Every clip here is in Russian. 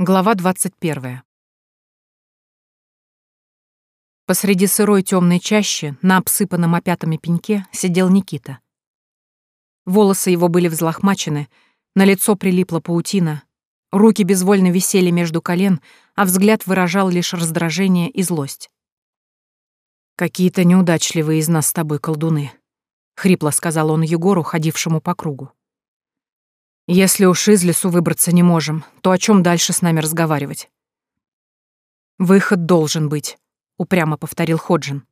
Глава 21. Посреди сырой темной чащи, на обсыпанном опятами пеньке, сидел Никита. Волосы его были взлохмачены, на лицо прилипла паутина, руки безвольно висели между колен, а взгляд выражал лишь раздражение и злость. «Какие-то неудачливые из нас с тобой колдуны», — хрипло сказал он Егору, ходившему по кругу. Если уж из лесу выбраться не можем, то о чем дальше с нами разговаривать? Выход должен быть, упрямо повторил Ходжин.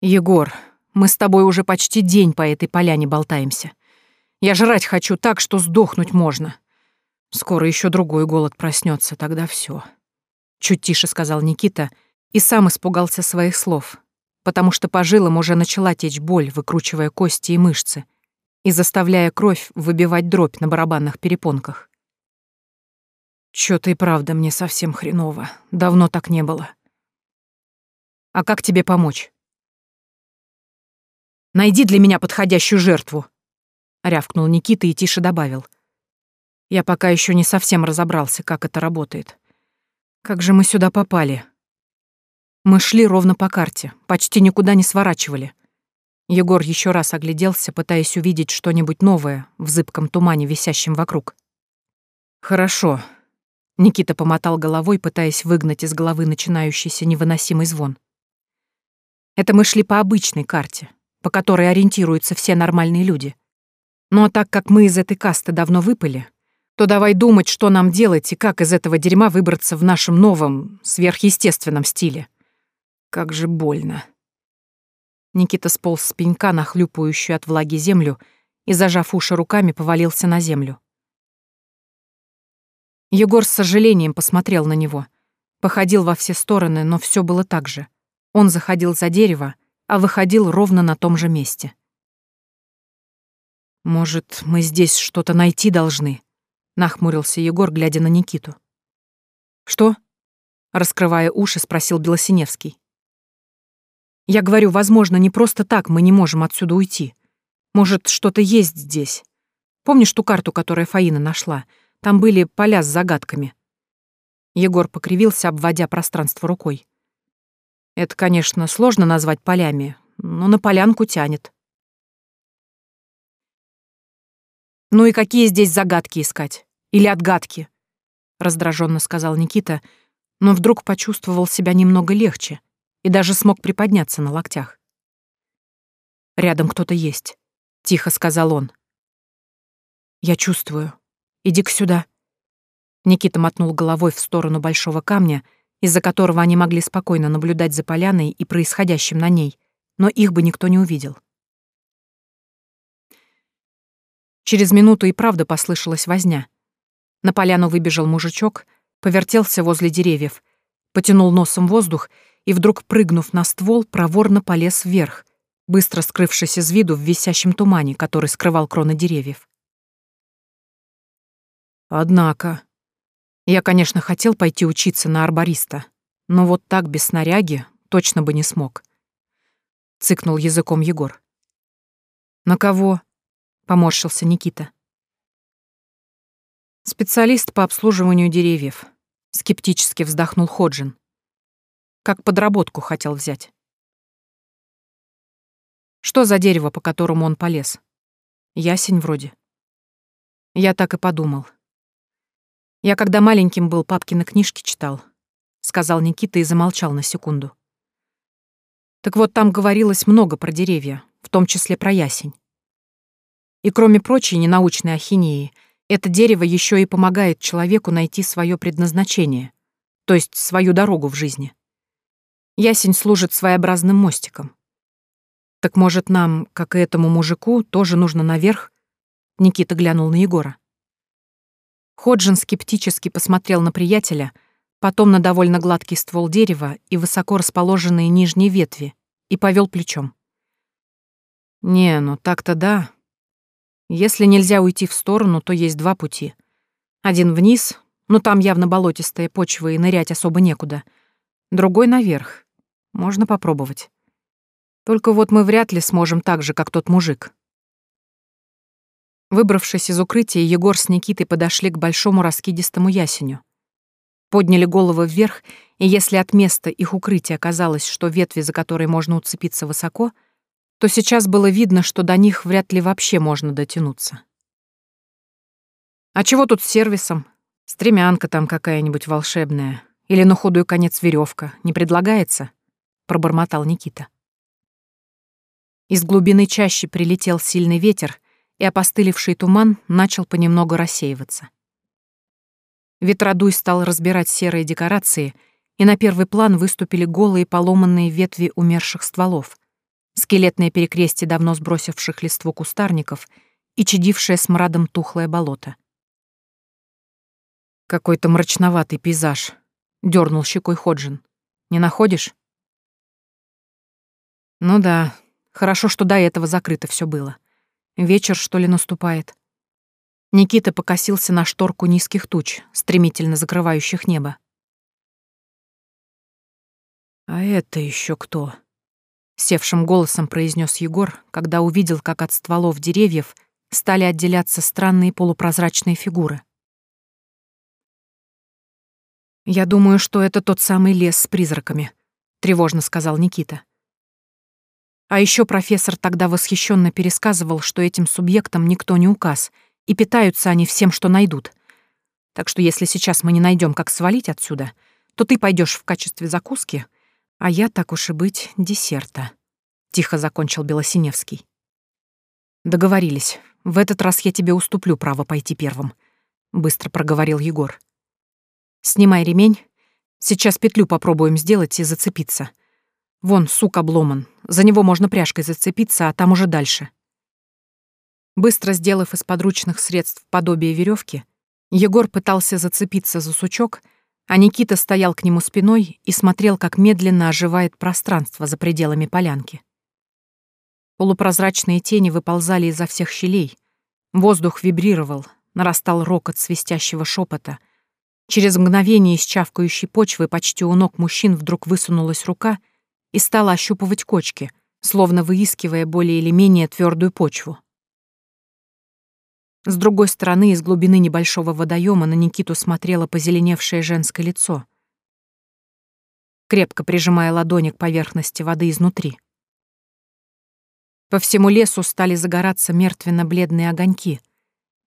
Егор, мы с тобой уже почти день по этой поляне болтаемся. Я жрать хочу так, что сдохнуть можно. Скоро еще другой голод проснется, тогда все. Чуть тише сказал Никита и сам испугался своих слов, потому что по жилам уже начала течь боль, выкручивая кости и мышцы, и заставляя кровь выбивать дробь на барабанных перепонках. Чё-то и правда мне совсем хреново. Давно так не было. А как тебе помочь? Найди для меня подходящую жертву, рявкнул Никита и тише добавил. Я пока еще не совсем разобрался, как это работает. Как же мы сюда попали? Мы шли ровно по карте, почти никуда не сворачивали. Егор еще раз огляделся, пытаясь увидеть что-нибудь новое в зыбком тумане, висящем вокруг. «Хорошо». Никита помотал головой, пытаясь выгнать из головы начинающийся невыносимый звон. «Это мы шли по обычной карте, по которой ориентируются все нормальные люди. А так как мы из этой касты давно выпали, то давай думать, что нам делать и как из этого дерьма выбраться в нашем новом, сверхъестественном стиле. Как же больно». Никита сполз с пенька на хлюпающую от влаги землю и, зажав уши руками, повалился на землю. Егор с сожалением посмотрел на него. Походил во все стороны, но все было так же. Он заходил за дерево, а выходил ровно на том же месте. «Может, мы здесь что-то найти должны?» — нахмурился Егор, глядя на Никиту. «Что?» — раскрывая уши, спросил Белосиневский. Я говорю, возможно, не просто так мы не можем отсюда уйти. Может, что-то есть здесь. Помнишь ту карту, которую Фаина нашла? Там были поля с загадками. Егор покривился, обводя пространство рукой. Это, конечно, сложно назвать полями, но на полянку тянет. «Ну и какие здесь загадки искать? Или отгадки?» — раздраженно сказал Никита, но вдруг почувствовал себя немного легче — и даже смог приподняться на локтях. «Рядом кто-то есть», — тихо сказал он. «Я чувствую. Иди-ка сюда». Никита мотнул головой в сторону большого камня, из-за которого они могли спокойно наблюдать за поляной и происходящим на ней, но их бы никто не увидел. Через минуту и правда послышалась возня. На поляну выбежал мужичок, повертелся возле деревьев, потянул носом воздух и, вдруг прыгнув на ствол, проворно полез вверх, быстро скрывшись из виду в висящем тумане, который скрывал кроны деревьев. Однако... Я, конечно, хотел пойти учиться на арбориста, но вот так без снаряги точно бы не смог. Цыкнул языком Егор. «На кого?» — поморщился Никита. «Специалист по обслуживанию деревьев», — скептически вздохнул Ходжин. Как подработку хотел взять. Что за дерево, по которому он полез? Ясень вроде. Я так и подумал. Я когда маленьким был, папкины книжки читал, сказал Никита и замолчал на секунду. Так вот, там говорилось много про деревья, в том числе про ясень. И кроме прочей ненаучной ахинеи, это дерево еще и помогает человеку найти свое предназначение, то есть свою дорогу в жизни. Ясень служит своеобразным мостиком. Так может, нам, как и этому мужику, тоже нужно наверх? Никита глянул на Егора. Ходжин скептически посмотрел на приятеля, потом на довольно гладкий ствол дерева и высоко расположенные нижние ветви, и повел плечом. «Не, ну так-то да. Если нельзя уйти в сторону, то есть два пути. Один вниз, но там явно болотистая почва и нырять особо некуда. Другой наверх, можно попробовать. Только вот мы вряд ли сможем так же, как тот мужик. Выбравшись из укрытия, Егор с Никитой подошли к большому раскидистому ясеню. Подняли головы вверх, и если от места их укрытия оказалось, что ветви, за которые можно уцепиться высоко, то сейчас было видно, что до них вряд ли вообще можно дотянуться. «А чего тут с сервисом? Стремянка там какая-нибудь волшебная. Или на худой конец веревка. Не предлагается?» — пробормотал Никита. Из глубины чащи прилетел сильный ветер, и опостылевший туман начал понемногу рассеиваться. Ветродуй стал разбирать серые декорации, и на первый план выступили голые поломанные ветви умерших стволов, скелетные перекрестие давно сбросивших листву кустарников и чадившее смрадом тухлое болото. «Какой-то мрачноватый пейзаж», — дернул щекой Ходжин. «Не находишь?» «Ну да, хорошо, что до этого закрыто все было. Вечер, что ли, наступает. Никита покосился на шторку низких туч, стремительно закрывающих небо. «А это еще кто?» — севшим голосом произнес Егор, когда увидел, как от стволов деревьев стали отделяться странные полупрозрачные фигуры. «Я думаю, что это тот самый лес с призраками», — тревожно сказал Никита. А еще профессор тогда восхищенно пересказывал, что этим субъектам никто не указ, и питаются они всем, что найдут. Так что если сейчас мы не найдем, как свалить отсюда, то ты пойдешь в качестве закуски, а я, так уж и быть, десерта», — тихо закончил Белосиневский. «Договорились. В этот раз я тебе уступлю право пойти первым», — быстро проговорил Егор. «Снимай ремень. Сейчас петлю попробуем сделать и зацепиться. Вон, сук обломан. За него можно пряжкой зацепиться, а там уже дальше. Быстро сделав из подручных средств подобие веревки, Егор пытался зацепиться за сучок, а Никита стоял к нему спиной и смотрел, как медленно оживает пространство за пределами полянки. Полупрозрачные тени выползали изо всех щелей. Воздух вибрировал, нарастал рокот свистящего шепота. Через мгновение из чавкающей почвы почти у ног мужчин вдруг высунулась рука — и стала ощупывать кочки, словно выискивая более или менее твердую почву. С другой стороны, из глубины небольшого водоема на Никиту смотрело позеленевшее женское лицо, крепко прижимая ладони к поверхности воды изнутри. По всему лесу стали загораться мертвенно-бледные огоньки.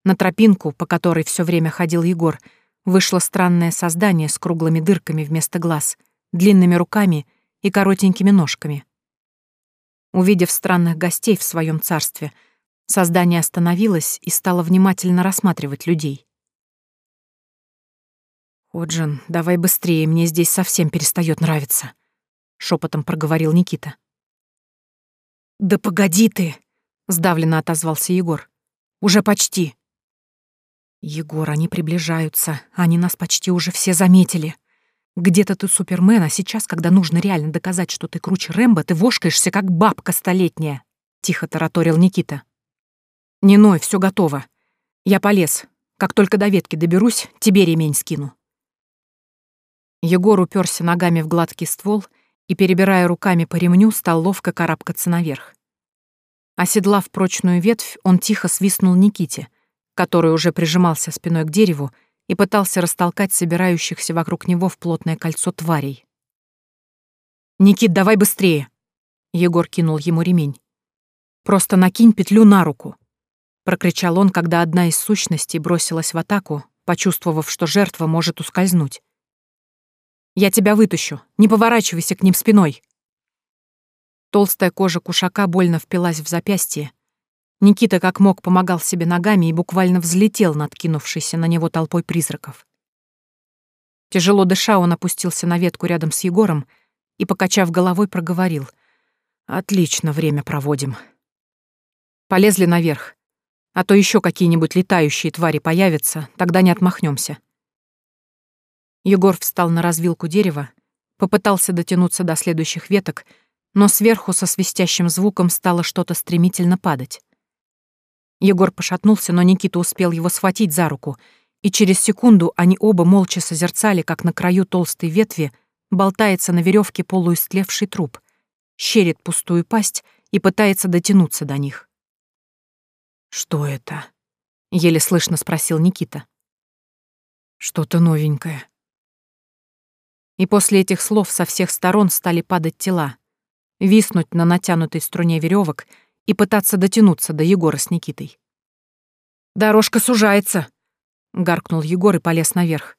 На тропинку, по которой все время ходил Егор, вышло странное создание с круглыми дырками вместо глаз, длинными руками и коротенькими ножками. Увидев странных гостей в своем царстве, создание остановилось и стало внимательно рассматривать людей. «Ходжин, давай быстрее, мне здесь совсем перестает нравиться», — шепотом проговорил Никита. «Да погоди ты!» — сдавленно отозвался Егор. «Уже почти». «Егор, они приближаются, они нас почти уже все заметили», где-то ты Супермен, а сейчас, когда нужно реально доказать, что ты круче Рэмбо, ты вошкаешься, как бабка столетняя», — тихо тараторил Никита. «Не ной, все готово. Я полез. Как только до ветки доберусь, тебе ремень скину». Егор уперся ногами в гладкий ствол и, перебирая руками по ремню, стал ловко карабкаться наверх. Оседлав прочную ветвь, он тихо свистнул Никите, который уже прижимался спиной к дереву и пытался растолкать собирающихся вокруг него в плотное кольцо тварей. «Никит, давай быстрее!» Егор кинул ему ремень. «Просто накинь петлю на руку!» Прокричал он, когда одна из сущностей бросилась в атаку, почувствовав, что жертва может ускользнуть. «Я тебя вытащу! Не поворачивайся к ним спиной!» Толстая кожа кушака больно впилась в запястье, Никита как мог помогал себе ногами и буквально взлетел над кинувшейся на него толпой призраков. Тяжело дыша, он опустился на ветку рядом с Егором и, покачав головой, проговорил. «Отлично время проводим. Полезли наверх, а то еще какие-нибудь летающие твари появятся, тогда не отмахнемся. Егор встал на развилку дерева, попытался дотянуться до следующих веток, но сверху со свистящим звуком стало что-то стремительно падать. Егор пошатнулся, но Никита успел его схватить за руку, и через секунду они оба молча созерцали, как на краю толстой ветви болтается на веревке полуистлевший труп, щерит пустую пасть и пытается дотянуться до них. «Что это?» еле слышно спросил Никита. Что-то новенькое. И после этих слов со всех сторон стали падать тела, виснуть на натянутой струне веревок и пытаться дотянуться до Егора с Никитой. «Дорожка сужается!» — гаркнул Егор и полез наверх.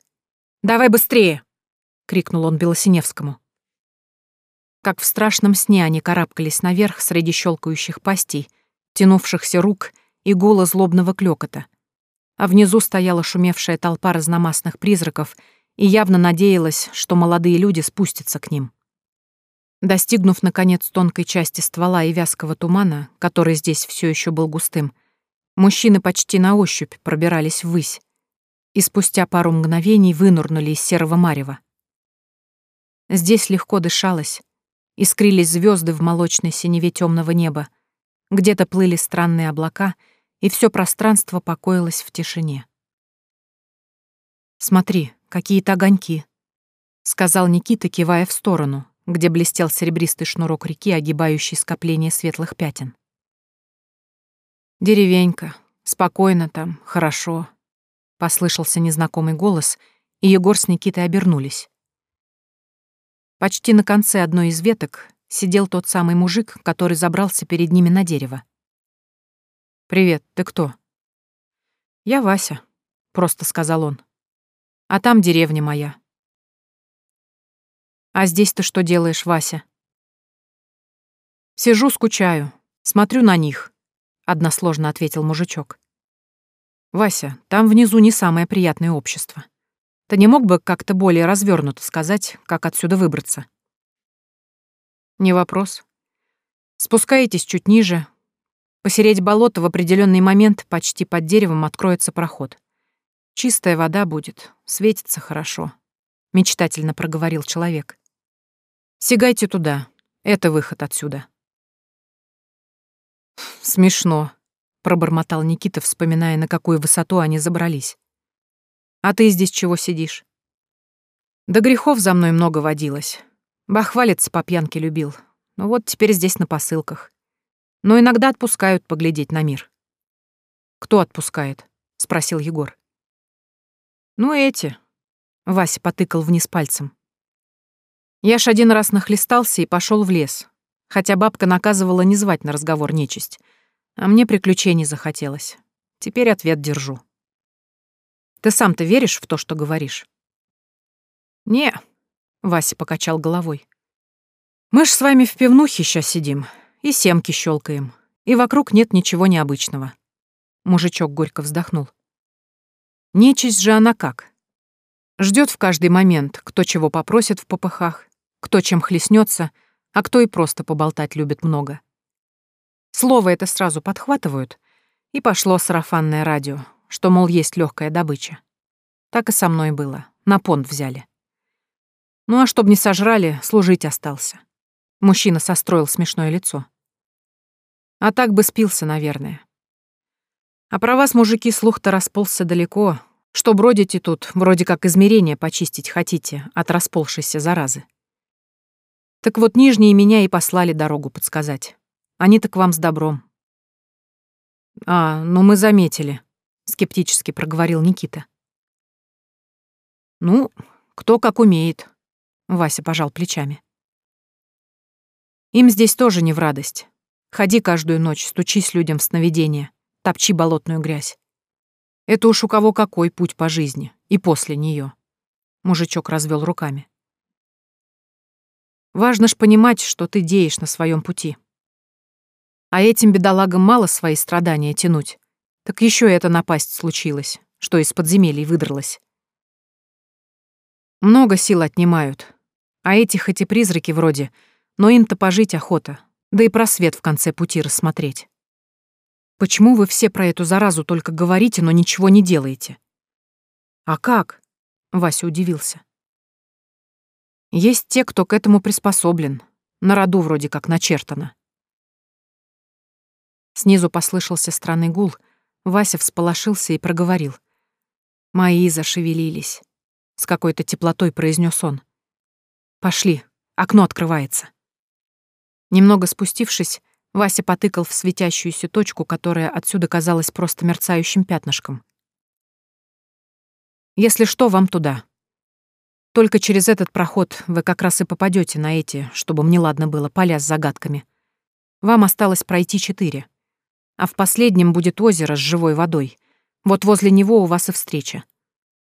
«Давай быстрее!» — крикнул он Белосиневскому. Как в страшном сне они карабкались наверх среди щелкающих пастей, тянувшихся рук и гула злобного клёкота. А внизу стояла шумевшая толпа разномастных призраков и явно надеялась, что молодые люди спустятся к ним. Достигнув, наконец, тонкой части ствола и вязкого тумана, который здесь все еще был густым, мужчины почти на ощупь пробирались ввысь и спустя пару мгновений вынурнули из серого марева. Здесь легко дышалось, искрились звезды в молочной синеве темного неба, где-то плыли странные облака, и все пространство покоилось в тишине. «Смотри, какие-то огоньки», — сказал Никита, кивая в сторону, где блестел серебристый шнурок реки, огибающий скопление светлых пятен. «Деревенька. Спокойно там, хорошо», — послышался незнакомый голос, и Егор с Никитой обернулись. Почти на конце одной из веток сидел тот самый мужик, который забрался перед ними на дерево. «Привет, ты кто?» «Я Вася», — просто сказал он. «А там деревня моя». «А здесь ты что делаешь, Вася?» «Сижу, скучаю, смотрю на них», — односложно ответил мужичок. «Вася, там внизу не самое приятное общество. Ты не мог бы как-то более развернуто сказать, как отсюда выбраться? Не вопрос. Спускаетесь чуть ниже. Посереть болото в определенный момент почти под деревом откроется проход. Чистая вода будет, светится хорошо, мечтательно проговорил человек. Сигайте туда. Это выход отсюда. Смешно, пробормотал Никита, вспоминая, на какую высоту они забрались. А ты здесь чего сидишь? Да грехов за мной много водилось. Бахвалиться по пьянке любил. Ну вот теперь здесь на посылках. Но иногда отпускают поглядеть на мир. Кто отпускает? Спросил Егор. Ну эти. Вася потыкал вниз пальцем. Я ж один раз нахлестался и пошел в лес, хотя бабка наказывала не звать на разговор нечисть, а мне приключений захотелось. Теперь ответ держу. Ты сам-то веришь в то, что говоришь? Не, Вася покачал головой. Мы ж с вами в пивнухе сейчас сидим и семки щелкаем, и вокруг нет ничего необычного. Мужичок горько вздохнул. Нечисть же она как? Ждет в каждый момент, кто чего попросит в попыхах, кто чем хлестнется, а кто и просто поболтать любит много. Слово это сразу подхватывают, и пошло сарафанное радио, что, мол, есть легкая добыча. Так и со мной было. На понт взяли. Ну а чтоб не сожрали, служить остался. Мужчина состроил смешное лицо. А так бы спился, наверное. А про вас, мужики, слух-то расползся далеко, что бродите тут, вроде как измерения почистить хотите от расползшейся заразы. Так вот, нижние меня и послали дорогу подсказать. Они-то к вам с добром. А, ну мы заметили скептически проговорил Никита. Ну, кто как умеет, Вася пожал плечами. Им здесь тоже не в радость. Ходи каждую ночь, стучись людям в сновидение, топчи болотную грязь. Это уж у кого какой путь по жизни, и после нее. Мужичок развел руками. Важно ж понимать, что ты деешь на своем пути. А этим бедолагам мало свои страдания тянуть. Так еще эта напасть случилась, что из подземелий выдралась. Много сил отнимают. А эти хоть и призраки вроде, но им-то пожить охота, да и просвет в конце пути рассмотреть. Почему вы все про эту заразу только говорите, но ничего не делаете? А как? Вася удивился. Есть те, кто к этому приспособлен. На роду вроде как начертано. Снизу послышался странный гул — Вася всполошился и проговорил. Мои зашевелились. С какой-то теплотой произнес он. Пошли, окно открывается. Немного спустившись, Вася потыкал в светящуюся точку, которая отсюда казалась просто мерцающим пятнышком. «Если что, вам туда. Только через этот проход вы как раз и попадете на эти, чтобы мне ладно было, поля с загадками. Вам осталось пройти четыре. А в последнем будет озеро с живой водой. Вот возле него у вас и встреча.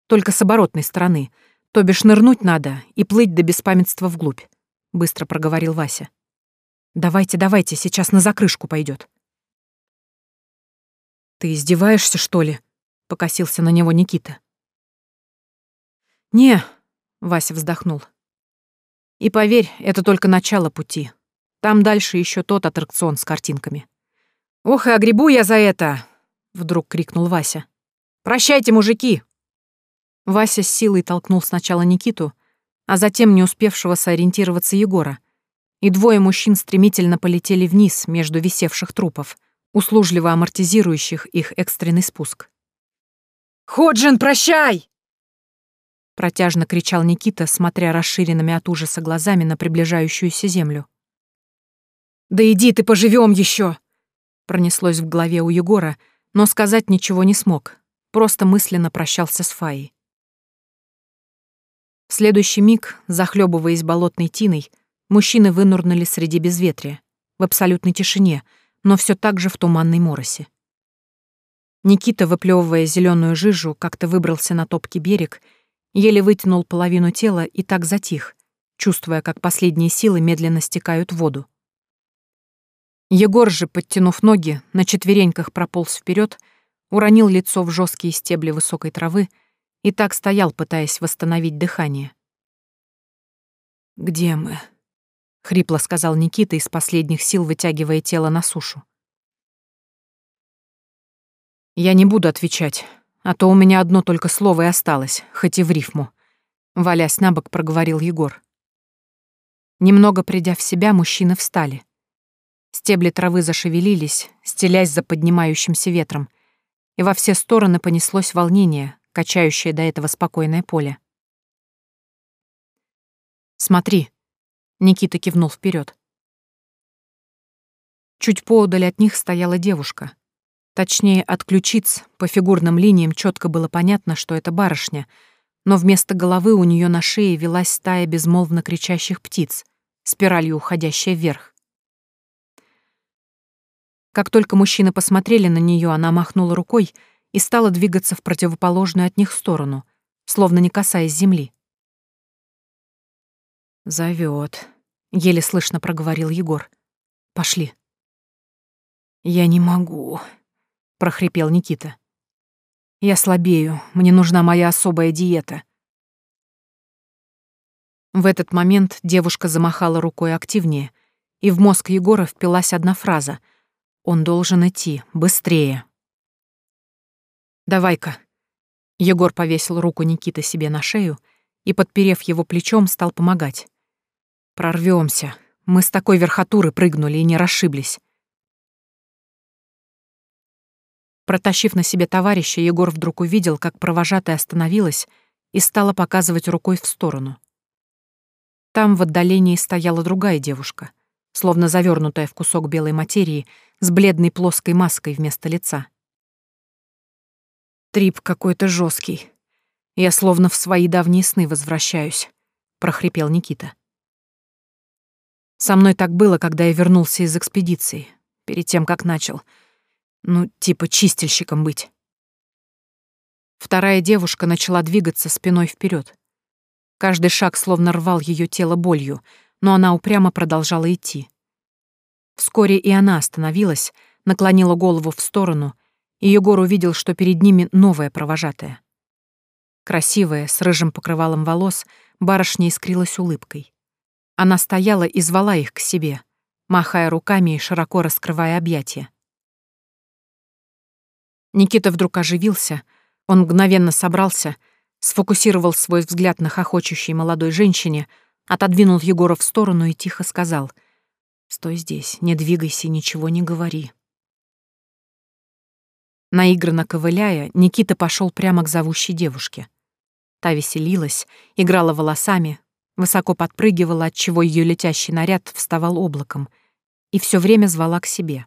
Только с оборотной стороны, то бишь нырнуть надо и плыть до беспамятства вглубь», — быстро проговорил Вася. «Давайте, давайте, сейчас на закрышку пойдет. «Ты издеваешься, что ли?» — покосился на него Никита. «Не», — Вася вздохнул. «И поверь, это только начало пути. Там дальше еще тот аттракцион с картинками». «Ох, и огребу я за это!» — вдруг крикнул Вася. «Прощайте, мужики!» Вася с силой толкнул сначала Никиту, а затем не успевшего сориентироваться Егора, и двое мужчин стремительно полетели вниз между висевших трупов, услужливо амортизирующих их экстренный спуск. «Ходжин, прощай!» Протяжно кричал Никита, смотря расширенными от ужаса глазами на приближающуюся землю. «Да иди ты, поживем еще! Пронеслось в голове у Егора, но сказать ничего не смог, просто мысленно прощался с Фаей. В следующий миг, захлебываясь болотной тиной, мужчины вынурнули среди безветрия, в абсолютной тишине, но все так же в туманной моросе. Никита, выплевывая зеленую жижу, как-то выбрался на топкий берег, еле вытянул половину тела и так затих, чувствуя, как последние силы медленно стекают в воду. Егор же, подтянув ноги, на четвереньках прополз вперед, уронил лицо в жесткие стебли высокой травы и так стоял, пытаясь восстановить дыхание. «Где мы?» — хрипло сказал Никита из последних сил, вытягивая тело на сушу. «Я не буду отвечать, а то у меня одно только слово и осталось, хоть и в рифму», — валясь на бок, проговорил Егор. Немного придя в себя, мужчины встали. Стебли травы зашевелились, стелясь за поднимающимся ветром, и во все стороны понеслось волнение, качающее до этого спокойное поле. «Смотри», — Никита кивнул вперед. Чуть поодаль от них стояла девушка. Точнее, от ключиц по фигурным линиям четко было понятно, что это барышня, но вместо головы у нее на шее велась стая безмолвно кричащих птиц, спиралью уходящая вверх. Как только мужчины посмотрели на нее, она махнула рукой — и стала двигаться в противоположную от них сторону, словно не касаясь земли. «Зовёт», — еле слышно проговорил Егор. «Пошли». «Я не могу», — прохрипел Никита. «Я слабею, мне нужна моя особая диета». В этот момент девушка замахала рукой активнее, и в мозг Егора впилась одна фраза. «Он должен идти, быстрее». «Давай-ка». Егор повесил руку Никиты себе на шею и, подперев его плечом, стал помогать. Прорвемся. Мы с такой верхотуры прыгнули и не расшиблись». Протащив на себе товарища, Егор вдруг увидел, как провожатая остановилась и стала показывать рукой в сторону. Там в отдалении стояла другая девушка, словно завернутая в кусок белой материи, с бледной плоской маской вместо лица. Трип какой-то жесткий. Я словно в свои давние сны возвращаюсь, прохрипел Никита. Со мной так было, когда я вернулся из экспедиции, перед тем, как начал, ну, типа чистильщиком быть. Вторая девушка начала двигаться спиной вперед. Каждый шаг словно рвал ее тело болью, но она упрямо продолжала идти. Вскоре и она остановилась, наклонила голову в сторону и Егор увидел, что перед ними новая провожатая. Красивая, с рыжим покрывалом волос, барышня искрилась улыбкой. Она стояла и звала их к себе, махая руками и широко раскрывая объятия. Никита вдруг оживился, он мгновенно собрался, сфокусировал свой взгляд на хохочущей молодой женщине, отодвинул Егора в сторону и тихо сказал «Стой здесь, не двигайся, ничего не говори». Наигранно ковыляя, Никита пошел прямо к зовущей девушке. Та веселилась, играла волосами, высоко подпрыгивала, отчего ее летящий наряд вставал облаком, и все время звала к себе.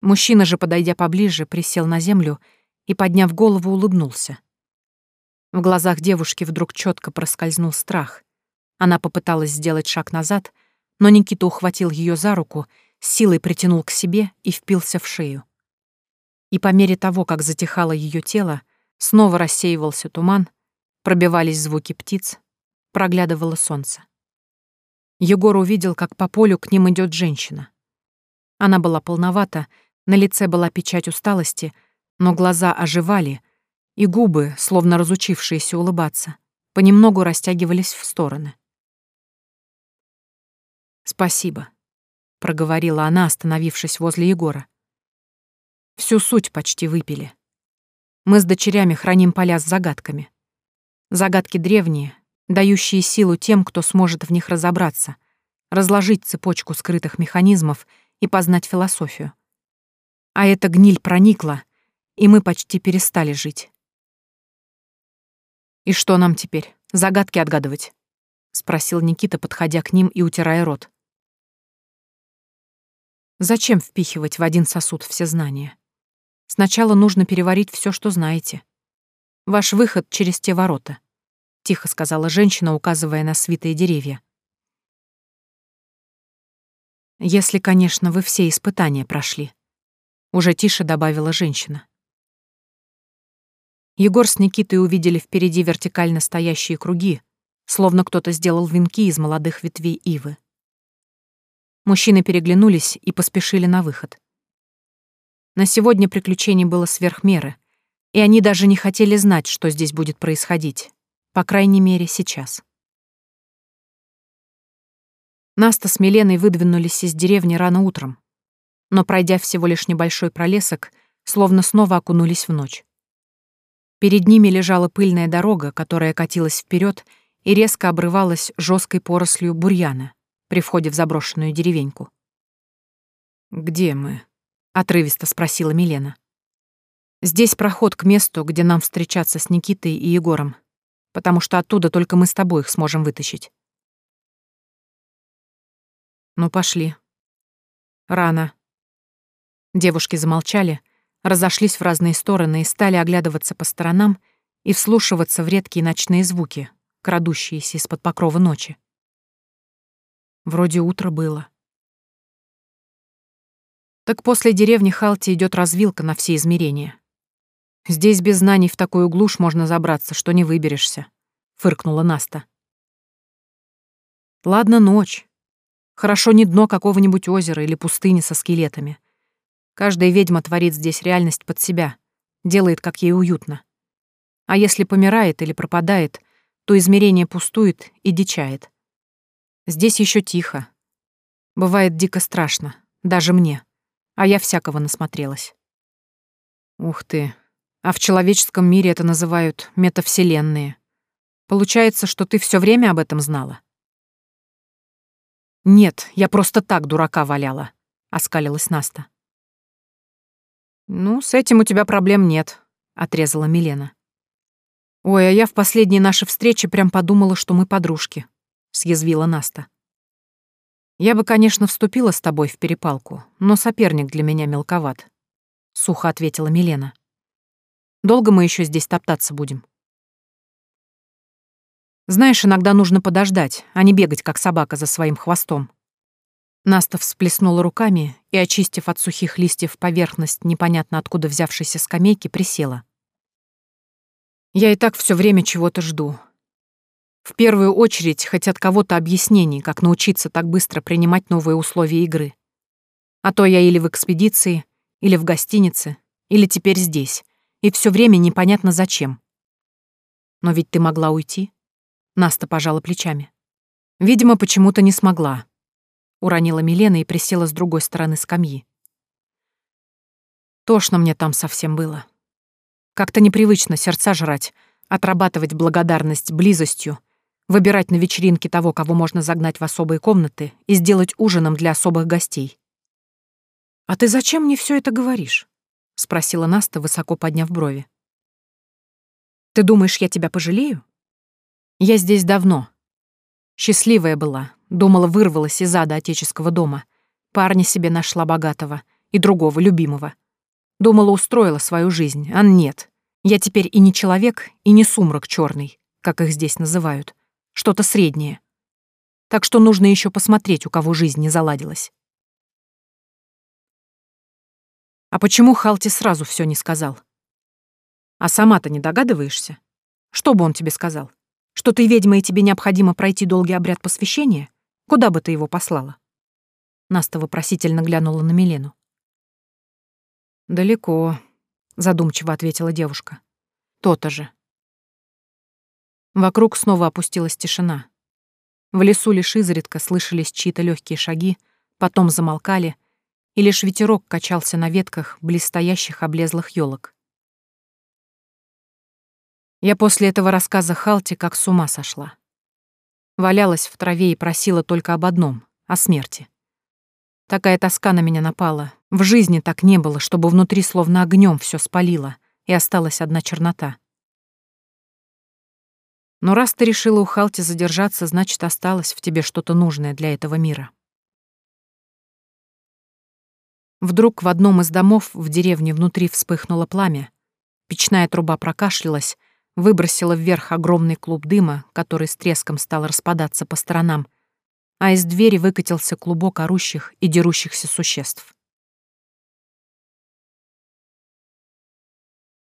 Мужчина же, подойдя поближе, присел на землю и, подняв голову, улыбнулся. В глазах девушки вдруг четко проскользнул страх. Она попыталась сделать шаг назад, но Никита ухватил ее за руку, силой притянул к себе и впился в шею. И по мере того, как затихало ее тело, снова рассеивался туман, пробивались звуки птиц, проглядывало солнце. Егор увидел, как по полю к ним идет женщина. Она была полновата, на лице была печать усталости, но глаза оживали, и губы, словно разучившиеся улыбаться, понемногу растягивались в стороны. «Спасибо», — проговорила она, остановившись возле Егора. «Всю суть почти выпили. Мы с дочерями храним поля с загадками. Загадки древние, дающие силу тем, кто сможет в них разобраться, разложить цепочку скрытых механизмов и познать философию. А эта гниль проникла, и мы почти перестали жить. «И что нам теперь? Загадки отгадывать?» — спросил Никита, подходя к ним и утирая рот. «Зачем впихивать в один сосуд все знания? Сначала нужно переварить все, что знаете. Ваш выход через те ворота», — тихо сказала женщина, указывая на свитые деревья. «Если, конечно, вы все испытания прошли», — уже тише добавила женщина. Егор с Никитой увидели впереди вертикально стоящие круги, словно кто-то сделал венки из молодых ветвей ивы. Мужчины переглянулись и поспешили на выход. На сегодня приключений было сверх меры, и они даже не хотели знать, что здесь будет происходить, по крайней мере, сейчас. Наста с Миленой выдвинулись из деревни рано утром, но, пройдя всего лишь небольшой пролесок, словно снова окунулись в ночь. Перед ними лежала пыльная дорога, которая катилась вперед и резко обрывалась жесткой порослью бурьяна при входе в заброшенную деревеньку. «Где мы?» — отрывисто спросила Милена. «Здесь проход к месту, где нам встречаться с Никитой и Егором, потому что оттуда только мы с тобой их сможем вытащить». «Ну, пошли». «Рано». Девушки замолчали, разошлись в разные стороны и стали оглядываться по сторонам и вслушиваться в редкие ночные звуки, крадущиеся из-под покрова ночи. Вроде утро было. Так после деревни Халти идет развилка на все измерения. Здесь без знаний в такую глушь можно забраться, что не выберешься, фыркнула Наста. Ладно, ночь. Хорошо не дно какого-нибудь озера или пустыни со скелетами. Каждая ведьма творит здесь реальность под себя, делает, как ей уютно. А если помирает или пропадает, то измерение пустует и дичает. Здесь еще тихо. Бывает дико страшно, даже мне. А я всякого насмотрелась. Ух ты. А в человеческом мире это называют метавселенные. Получается, что ты все время об этом знала? Нет, я просто так дурака валяла, оскалилась Наста. «Ну, с этим у тебя проблем нет», — отрезала Милена. «Ой, а я в последней нашей встрече прям подумала, что мы подружки», — съязвила Наста. «Я бы, конечно, вступила с тобой в перепалку, но соперник для меня мелковат», — сухо ответила Милена. «Долго мы еще здесь топтаться будем?» «Знаешь, иногда нужно подождать, а не бегать, как собака, за своим хвостом», Наста всплеснула руками и, очистив от сухих листьев поверхность непонятно откуда взявшейся скамейки, присела. «Я и так все время чего-то жду. В первую очередь хоть от кого-то объяснений, как научиться так быстро принимать новые условия игры. А то я или в экспедиции, или в гостинице, или теперь здесь, и все время непонятно зачем. Но ведь ты могла уйти?» Наста пожала плечами. «Видимо, почему-то не смогла, Уронила Милена и присела с другой стороны скамьи. Тошно мне там совсем было. Как-то непривычно сердца жрать, отрабатывать благодарность близостью, выбирать на вечеринке того, кого можно загнать в особые комнаты и сделать ужином для особых гостей. «А ты зачем мне все это говоришь?» — спросила Наста, высоко подняв брови. «Ты думаешь, я тебя пожалею? Я здесь давно. Счастливая была, Думала, вырвалась из ада отеческого дома. Парня себе нашла богатого и другого, любимого. Думала, устроила свою жизнь, а нет. Я теперь и не человек, и не сумрак черный, как их здесь называют. Что-то среднее. Так что нужно еще посмотреть, у кого жизнь не заладилась. А почему Халти сразу все не сказал? А сама-то не догадываешься? Что бы он тебе сказал? Что ты ведьма и тебе необходимо пройти долгий обряд посвящения? Куда бы ты его послала?» Наста вопросительно глянула на Милену. «Далеко», — задумчиво ответила девушка. «То-то же». Вокруг снова опустилась тишина. В лесу лишь изредка слышались чьи-то легкие шаги, потом замолкали, и лишь ветерок качался на ветках близстоящих облезлых елок. Я после этого рассказа Халти как с ума сошла. Валялась в траве и просила только об одном — о смерти. Такая тоска на меня напала. В жизни так не было, чтобы внутри словно огнем все спалило, и осталась одна чернота. Но раз ты решила у Халти задержаться, значит, осталось в тебе что-то нужное для этого мира. Вдруг в одном из домов в деревне внутри вспыхнуло пламя. Печная труба прокашлялась, выбросила вверх огромный клуб дыма, который с треском стал распадаться по сторонам, а из двери выкатился клубок орущих и дерущихся существ.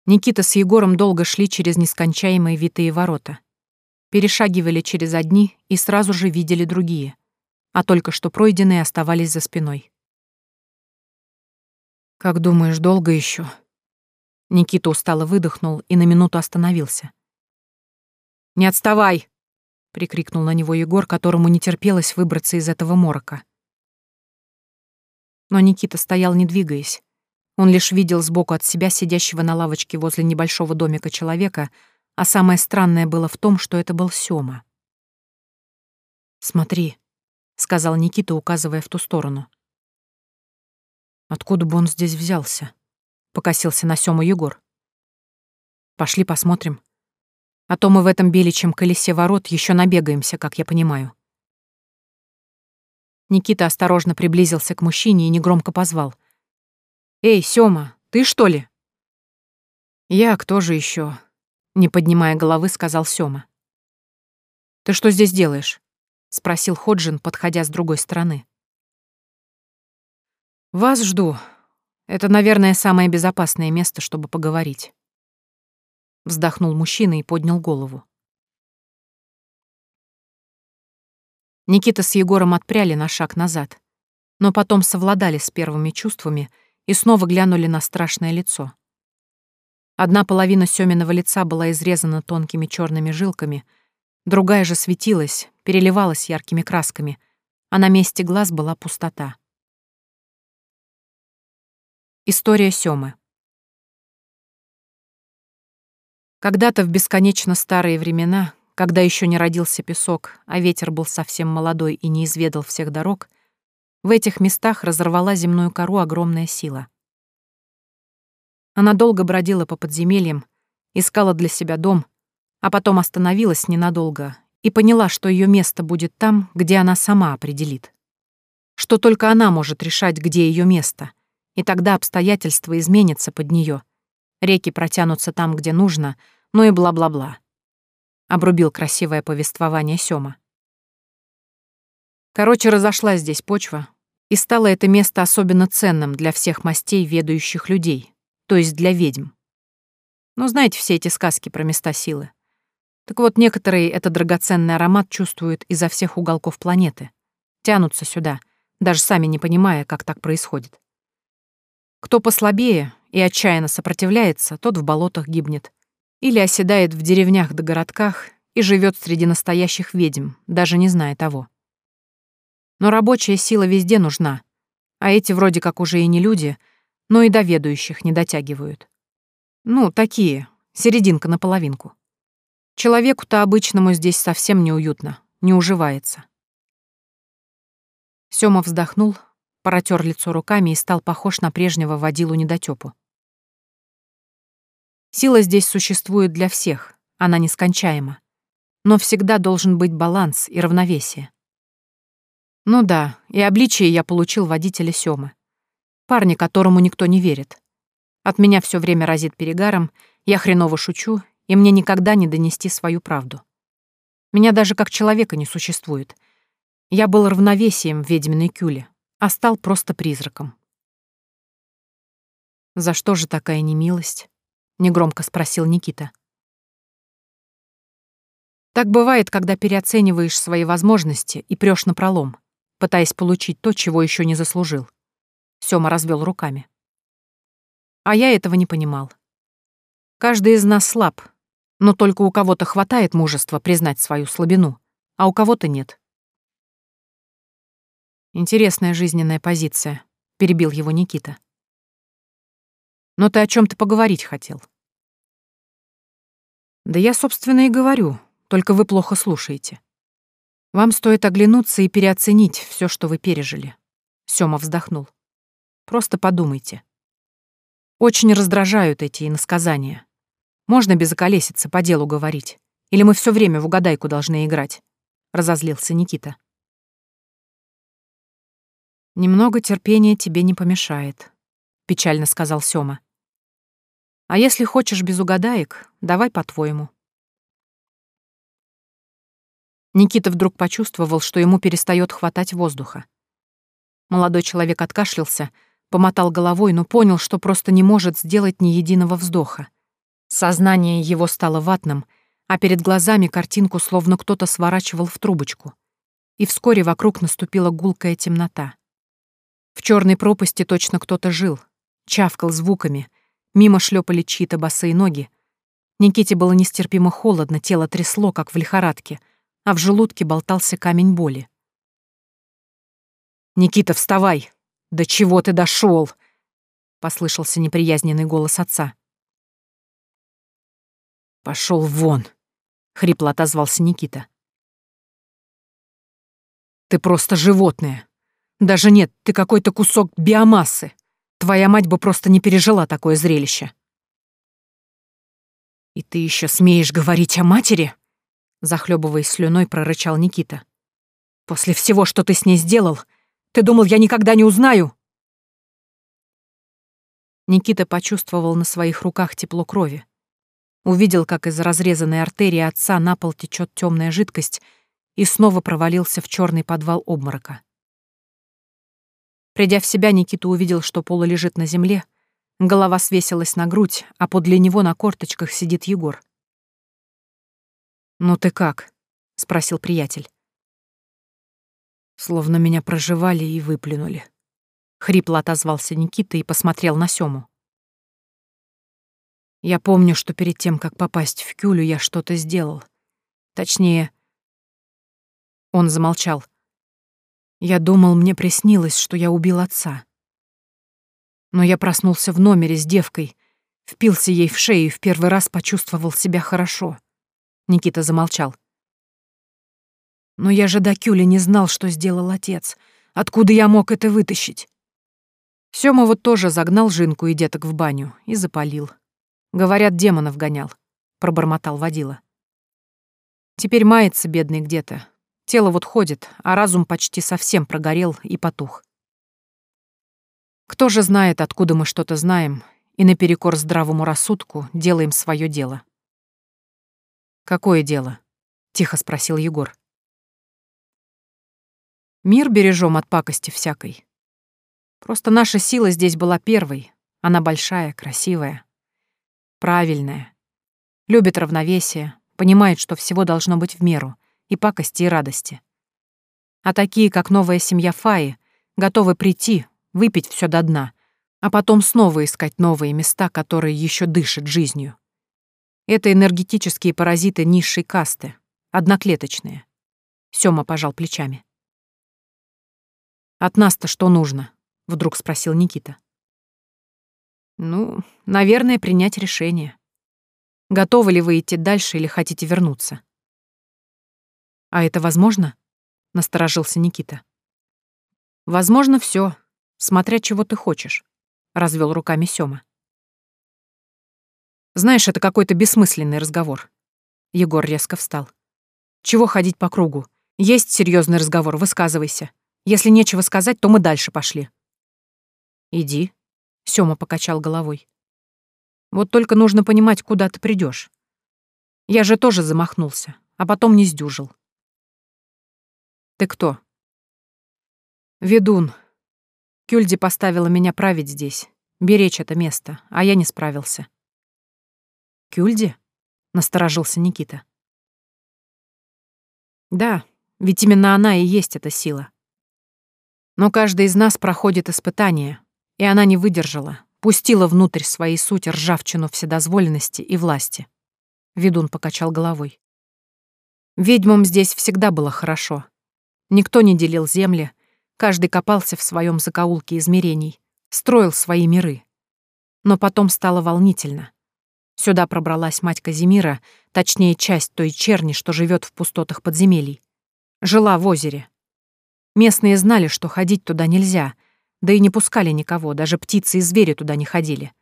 Никита с Егором долго шли через нескончаемые витые ворота. Перешагивали через одни и сразу же видели другие, а только что пройденные оставались за спиной. «Как думаешь, долго еще? Никита устало выдохнул и на минуту остановился. «Не отставай!» — прикрикнул на него Егор, которому не терпелось выбраться из этого морока. Но Никита стоял, не двигаясь. Он лишь видел сбоку от себя сидящего на лавочке возле небольшого домика человека, а самое странное было в том, что это был Сёма. «Смотри», — сказал Никита, указывая в ту сторону. «Откуда бы он здесь взялся?» — покосился на Сёму Егор. «Пошли посмотрим. А то мы в этом беличьем колесе ворот еще набегаемся, как я понимаю». Никита осторожно приблизился к мужчине и негромко позвал. «Эй, Сёма, ты что ли?» «Я, кто же еще? Не поднимая головы, сказал Сёма. «Ты что здесь делаешь?» — спросил Ходжин, подходя с другой стороны. «Вас жду», это, наверное, самое безопасное место, чтобы поговорить. Вздохнул мужчина и поднял голову. Никита с Егором отпряли на шаг назад, но потом совладали с первыми чувствами и снова глянули на страшное лицо. Одна половина Сёминого лица была изрезана тонкими черными жилками, другая же светилась, переливалась яркими красками, а на месте глаз была пустота. История Сёмы. Когда-то в бесконечно старые времена, когда еще не родился песок, а ветер был совсем молодой и не изведал всех дорог, в этих местах разорвала земную кору огромная сила. Она долго бродила по подземельям, искала для себя дом, а потом остановилась ненадолго и поняла, что ее место будет там, где она сама определит. Что только она может решать, где ее место — и тогда обстоятельства изменятся под нее. Реки протянутся там, где нужно, ну и бла-бла-бла. Обрубил красивое повествование Сёма. Короче, разошлась здесь почва, и стало это место особенно ценным для всех мастей ведающих людей, то есть для ведьм. Ну, знаете все эти сказки про места силы. Так вот, некоторые этот драгоценный аромат чувствуют изо всех уголков планеты. Тянутся сюда, даже сами не понимая, как так происходит. Кто послабее и отчаянно сопротивляется, тот в болотах гибнет. Или оседает в деревнях да городках и живет среди настоящих ведьм, даже не зная того. Но рабочая сила везде нужна, а эти вроде как уже и не люди, но и до ведущих не дотягивают. Ну, такие, серединка на половинку. Человеку-то обычному здесь совсем неуютно, не уживается. Сёма вздохнул, Протер лицо руками и стал похож на прежнего водилу недотёпу. Сила здесь существует для всех, она нескончаема. Но всегда должен быть баланс и равновесие. Ну да, и обличие я получил водителя Сёмы. Парня, которому никто не верит. От меня все время разит перегаром, я хреново шучу, и мне никогда не донести свою правду. Меня даже как человека не существует. Я был равновесием в ведьминой кюле, а стал просто призраком. «За что же такая немилость?» — негромко спросил Никита. Так бывает, когда переоцениваешь свои возможности и прёшь на пролом, пытаясь получить то, чего еще не заслужил. Сёма развел руками. А я этого не понимал. Каждый из нас слаб, но только у кого-то хватает мужества признать свою слабину, а у кого-то нет. Интересная жизненная позиция, перебил его Никита. Но ты о чем то поговорить хотел. Да я, собственно, и говорю, только вы плохо слушаете. Вам стоит оглянуться и переоценить все, что вы пережили. Сёма вздохнул. Просто подумайте. Очень раздражают эти иносказания. Можно без околесицы по делу говорить? Или мы все время в угадайку должны играть?» — разозлился Никита. «Немного терпения тебе не помешает», — печально сказал Сёма. «А если хочешь без угадаек, давай по-твоему». Никита вдруг почувствовал, что ему перестает хватать воздуха. Молодой человек откашлялся, помотал головой, но понял, что просто не может сделать ни единого вздоха. Сознание его стало ватным, а перед глазами картинку словно кто-то сворачивал в трубочку. И вскоре вокруг наступила гулкая темнота. В черной пропасти точно кто-то жил, чавкал звуками, мимо шлепали чьи-то босые ноги. Никите было нестерпимо холодно, тело трясло, как в лихорадке, а в желудке болтался камень боли. «Никита, вставай! До чего ты дошел? послышался неприязненный голос отца. Пошел вон, хрипло отозвался Никита. Ты просто животное. Даже нет, ты какой-то кусок биомассы. Твоя мать бы просто не пережила такое зрелище. И ты еще смеешь говорить о матери? Захлебываясь слюной, прорычал Никита. После всего, что ты с ней сделал, ты думал, я никогда не узнаю? Никита почувствовал на своих руках тепло крови. Увидел, как из разрезанной артерии отца на пол течет темная жидкость, и снова провалился в черный подвал обморока. Придя в себя, Никита увидел, что Пола лежит на земле, голова свесилась на грудь, а подле него на корточках сидит Егор. «Ну ты как?» — спросил приятель. Словно меня проживали и выплюнули. Хрипло отозвался Никита и посмотрел на Сёму. Я помню, что перед тем, как попасть в Кюлю, я что-то сделал. Точнее... Он замолчал. Я думал, мне приснилось, что я убил отца. Но я проснулся в номере с девкой, впился ей в шею и в первый раз почувствовал себя хорошо. Никита замолчал. Но я же до Кюли не знал, что сделал отец. Откуда я мог это вытащить? Сёма вот тоже загнал Жинку и деток в баню и запалил. Говорят, демонов гонял, пробормотал водила. Теперь мается бедный где-то. Тело вот ходит, а разум почти совсем прогорел и потух. Кто же знает, откуда мы что-то знаем, и наперекор здравому рассудку делаем свое дело. «Какое дело?» — тихо спросил Егор. «Мир бережем от пакости всякой. Просто наша сила здесь была первой. Она большая, красивая правильная. Любит равновесие, понимает, что всего должно быть в меру, и пакости, и радости. А такие, как новая семья Фаи, готовы прийти, выпить все до дна, а потом снова искать новые места, которые еще дышат жизнью. Это энергетические паразиты низшей касты, одноклеточные. Сёма пожал плечами. «От нас-то что нужно?» — вдруг спросил Никита. Ну, наверное, принять решение. Готовы ли вы идти дальше или хотите вернуться? А это возможно? Насторожился Никита. Возможно, все, смотря чего ты хочешь, развел руками Сёма. Знаешь, это какой-то бессмысленный разговор. Егор резко встал. Чего ходить по кругу? Есть серьезный разговор, высказывайся. Если нечего сказать, то мы дальше пошли». «Иди», — Сёма покачал головой. «Вот только нужно понимать, куда ты придешь. Я же тоже замахнулся, а потом не сдюжил». «Ты кто?» «Ведун. Кюльди поставила меня править здесь, беречь это место, а я не справился». «Кюльди?» — насторожился Никита. «Да, ведь именно она и есть эта сила. Но каждый из нас проходит испытание, и она не выдержала, пустила внутрь своей сути ржавчину вседозволенности и власти. Ведун покачал головой. Ведьмам здесь всегда было хорошо. Никто не делил земли, каждый копался в своем закоулке измерений, строил свои миры. Но потом стало волнительно. Сюда пробралась мать Казимира, точнее, часть той черни, что живет в пустотах подземелий. Жила в озере, Местные знали, что ходить туда нельзя, да и не пускали никого, даже птицы и звери туда не ходили.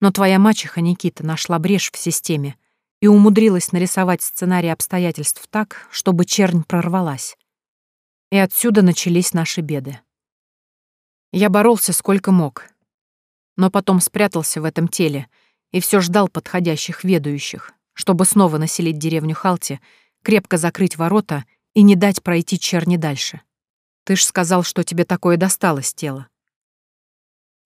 Но твоя мачеха Никита нашла брешь в системе и умудрилась нарисовать сценарий обстоятельств так, чтобы чернь прорвалась. И отсюда начались наши беды. Я боролся сколько мог, но потом спрятался в этом теле и все ждал подходящих ведущих, чтобы снова населить деревню Халти, крепко закрыть ворота и не дать пройти черни дальше. Ты ж сказал, что тебе такое досталось тело.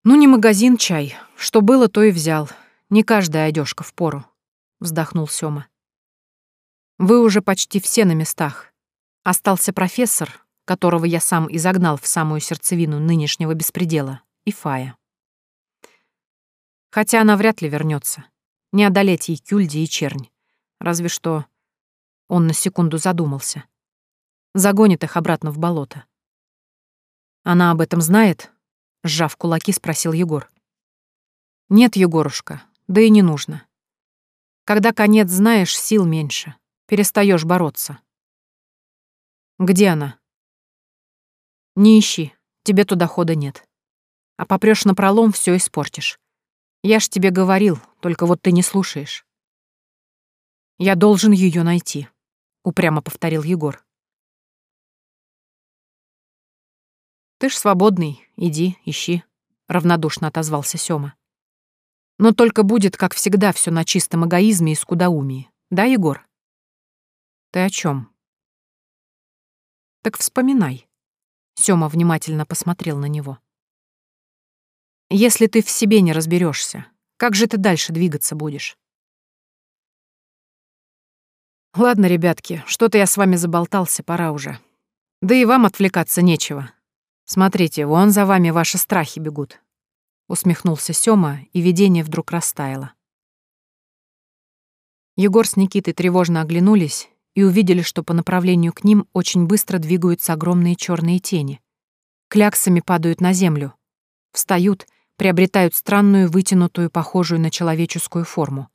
Ну, не магазин чай. Что было, то и взял. Не каждая одежка в пору, вздохнул Сёма. Вы уже почти все на местах. Остался профессор, которого я сам изогнал в самую сердцевину нынешнего беспредела, и Фая. Хотя она вряд ли вернется. Не одолеть ей Кюльди и Чернь. Разве что... Он на секунду задумался. Загонит их обратно в болото. Она об этом знает? Сжав кулаки, спросил Егор. Нет, Егорушка, да и не нужно. Когда конец знаешь, сил меньше. Перестаешь бороться. Где она? Не ищи, тебе туда хода нет. А попрёшь на пролом, все испортишь. Я ж тебе говорил, только вот ты не слушаешь. Я должен ее найти, упрямо повторил Егор. «Ты ж свободный, иди, ищи», — равнодушно отозвался Сёма. «Но только будет, как всегда, все на чистом эгоизме и скудоумии. Да, Егор?» «Ты о чем? «Так вспоминай». Сёма внимательно посмотрел на него. «Если ты в себе не разберешься, как же ты дальше двигаться будешь?» «Ладно, ребятки, что-то я с вами заболтался, пора уже. Да и вам отвлекаться нечего. Смотрите, вон за вами ваши страхи бегут. Усмехнулся Сёма, и видение вдруг растаяло. Егор с Никитой тревожно оглянулись и увидели, что по направлению к ним очень быстро двигаются огромные черные тени. Кляксами падают на землю. Встают, приобретают странную вытянутую, похожую на человеческую форму.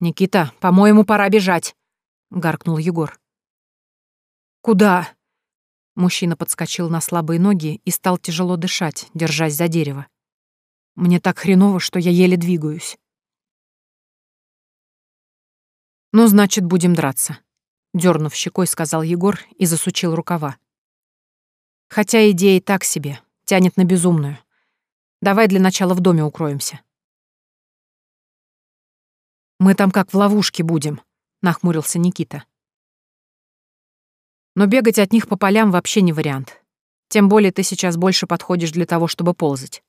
«Никита, по-моему, пора бежать», — гаркнул Егор. «Куда?» Мужчина подскочил на слабые ноги и стал тяжело дышать, держась за дерево. Мне так хреново, что я еле двигаюсь. «Ну, значит, будем драться», — дернув щекой, сказал Егор и засучил рукава. «Хотя идея и так себе, тянет на безумную. Давай для начала в доме укроемся». «Мы там как в ловушке будем», — нахмурился Никита. Но бегать от них по полям вообще не вариант. Тем более ты сейчас больше подходишь для того, чтобы ползать.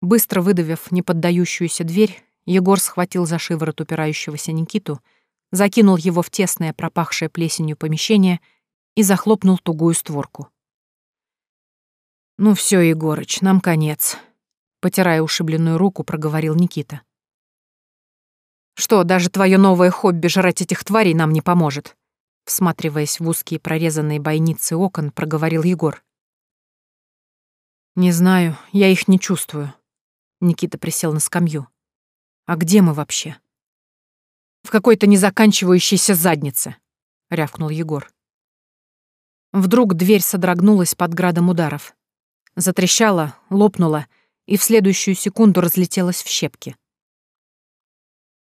Быстро выдавив неподдающуюся дверь, Егор схватил за шиворот упирающегося Никиту, закинул его в тесное, пропахшее плесенью помещение и захлопнул тугую створку. «Ну все, Егорыч, нам конец», — потирая ушибленную руку, проговорил Никита. Что, даже твое новое хобби жрать этих тварей нам не поможет?» Всматриваясь в узкие прорезанные бойницы окон, проговорил Егор. «Не знаю, я их не чувствую». Никита присел на скамью. «А где мы вообще?» «В какой-то незаканчивающейся заднице», — рявкнул Егор. Вдруг дверь содрогнулась под градом ударов. Затрещала, лопнула и в следующую секунду разлетелась в щепки.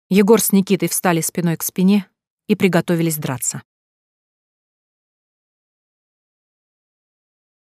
Егор с Никитой встали спиной к спине и приготовились драться.